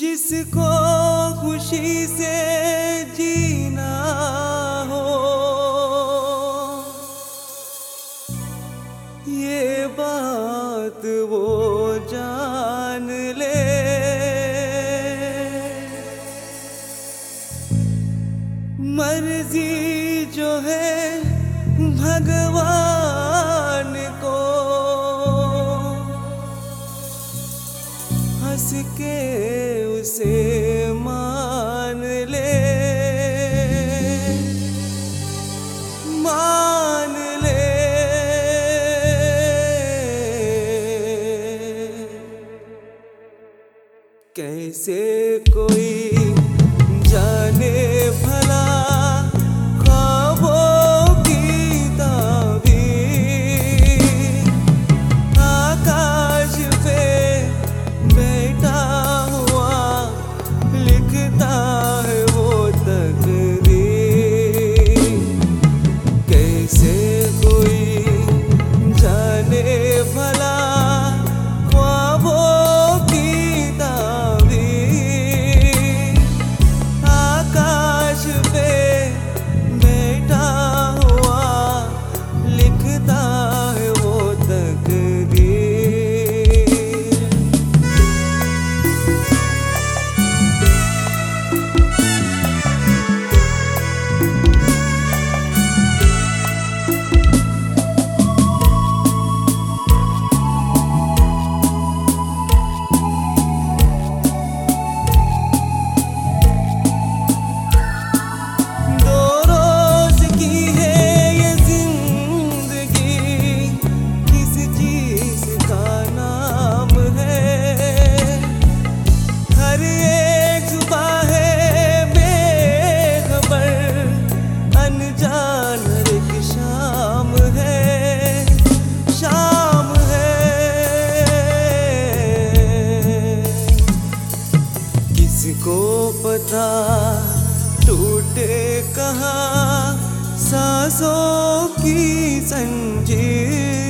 जिसको खुशी से जीना हो। ये बात वो जान ले। मर्ज़ी जो है भगवान कैसे कोई जाने पता टूटे कहा सासों की संजीर